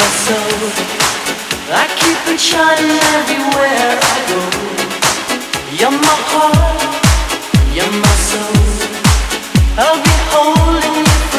my soul. I keep it shining everywhere I go. You're my heart, you're my soul. I'll be holding. you.